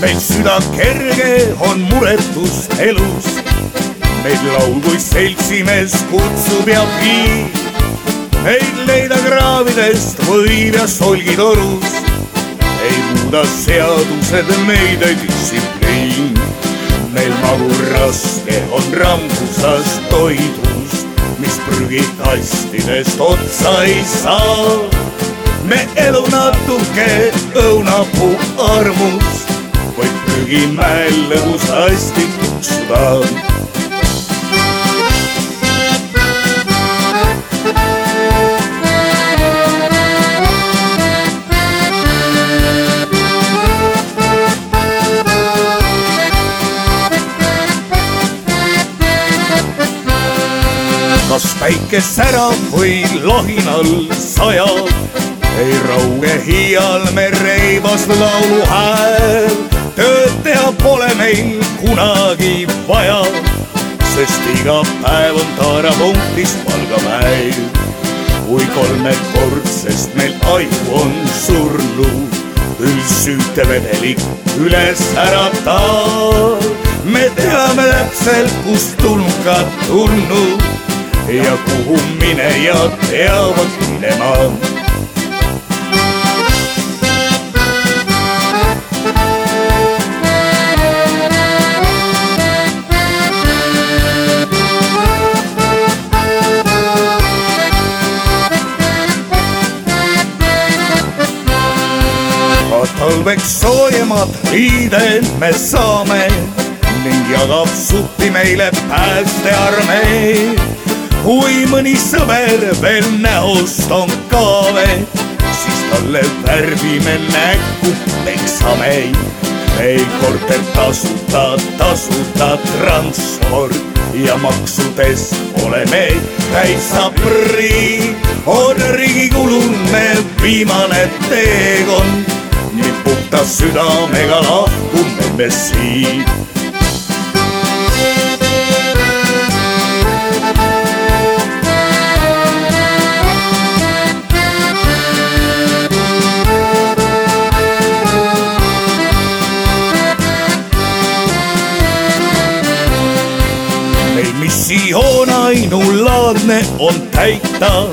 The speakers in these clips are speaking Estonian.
meil süda kerge on muretust elus. meid laulguid seltsimees kutsub ja viib. meid leida kraavidest võib ja solgitorus. ei muuda seadused meid ei distsipliin. meil magur raske on rambusas toidus, mis prügikastidest otsa ei saa me elu natuke õunapuu armus prügimäel lõbus hästi tuksuda. kas päike särab või lahinal sajab, ei rauge hiial me reibas lauluhääl tööd sest iga päev on taarapunktis palgapäev. kui kolmekordsest meil aju on surnud, küll süütevedelik üles äratab. me teame täpselt, kust tulnukad tulnud ja kuhu minejad peavad minema talveks soojemad riided me saame ning jagab suppi meile päästearmee. kui mõni sõber veel näost on kaave, siis talle värvime näkku, peksame. meil korter tasuta, tasuta transport ja maksudest oleme täitsa prii. on riigi kulune viimane teekond puhta südamega lahkume me siit. missioon ainulaadne on täita,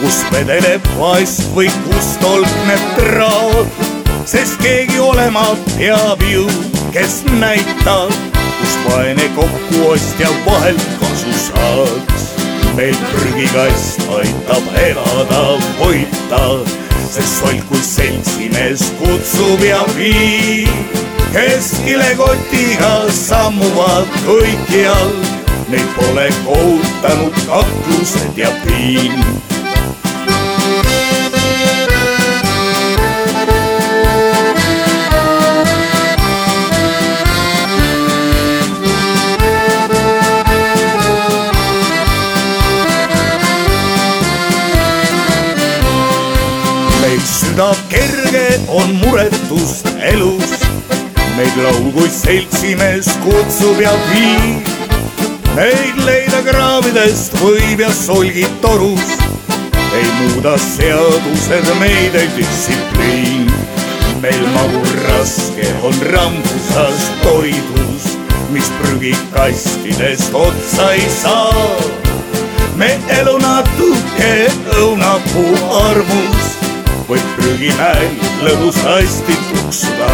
kus vedeleb vaest või kus tolkneb traat sest keegi olema peab ju, kes näitab, kus vaene kokkuostja vahelt kasu saaks. meil prügikast aitab elada, hoida, sest solkul seltsimees kutsub ja viib, kes kilekotiga sammuvad kõikjal, neid pole kohutanud kaklused ja piin süda kerge on muretust elus. meid laulguid seltsimees kutsub ja viib. Neid leida kraavidest võib ja solgid torus. ei muuda seadused meid ei distsipliin. meil magur raske on rambusas toidus, mis prügikastidest otsa ei saa. me elu natuke näin lõbus hästi tuksuda